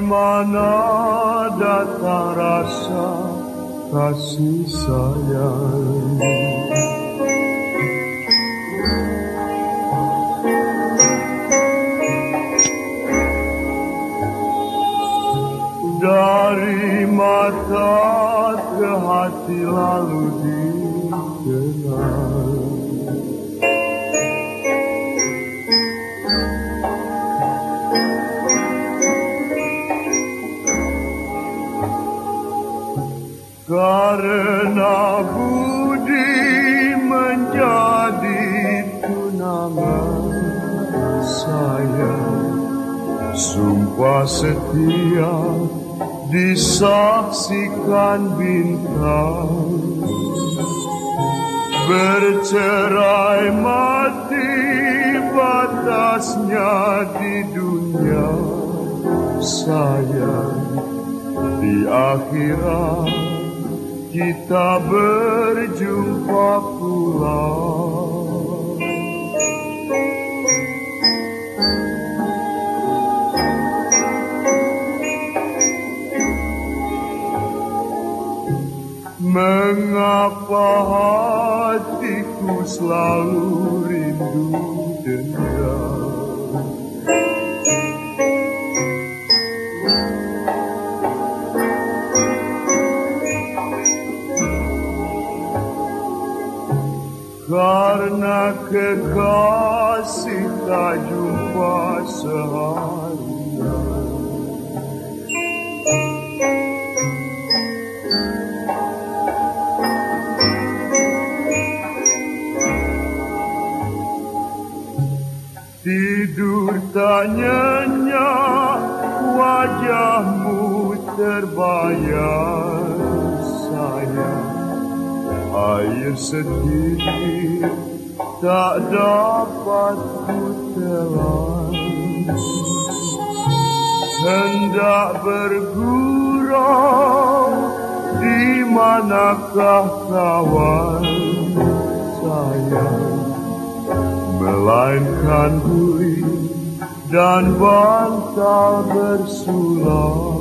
mana datang rasa kasih sayang? Dari mata ke hati lalu dikenal Karena budi menjadi tunangan saya. Sumpah setia disaksikan bintang. Bercerai mati batasnya di dunia sayang di akhirat kita berjumpa pula. Mengapa hatiku selalu rindu dendam Karena kekasih tak jumpa seharian Tidur tak nyenyak wajahmu terbayar sayang Air sedih tak dapat ku telan Hendak bergurau di manakah kawan? Sayang Melainkan guling dan bantal bersulam